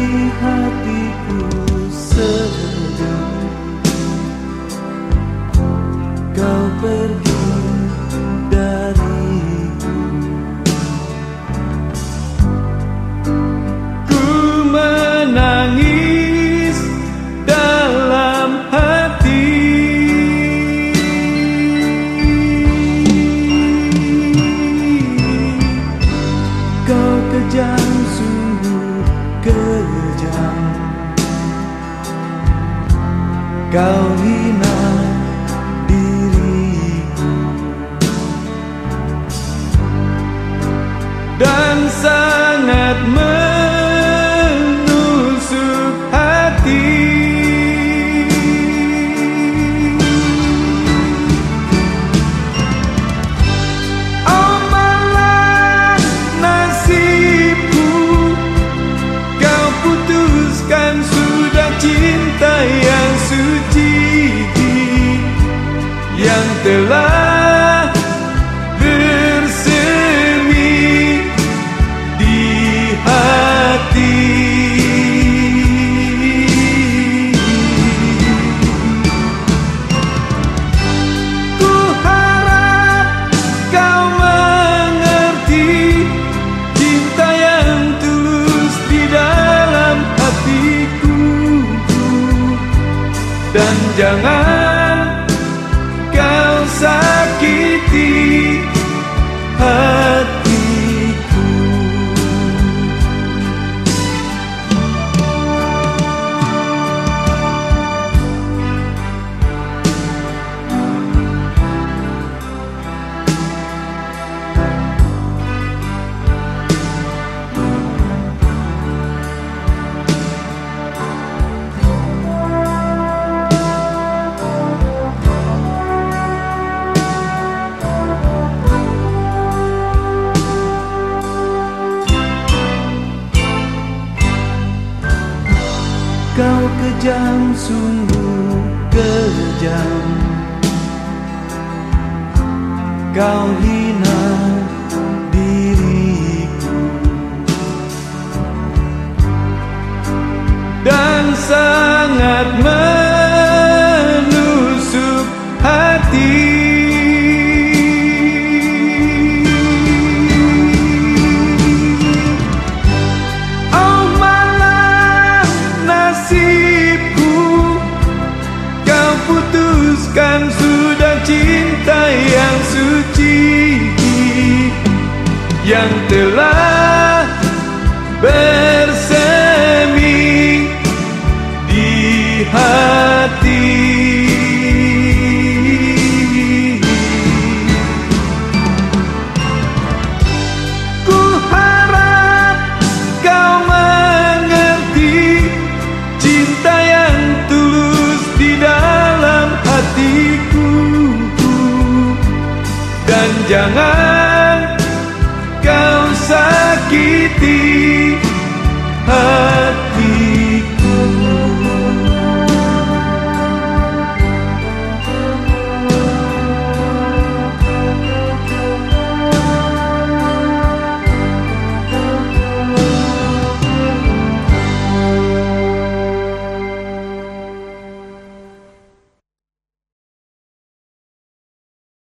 di hatiku. Kau hina dan jangan kau sakiti hatiku Kau kejam sungguh kejam. Kau hina diriku. Dan sangat Yang telah bersemi di hati. Ku harap kau mengerti cinta yang tulus di dalam hatiku. Dan jangan sakiti hati.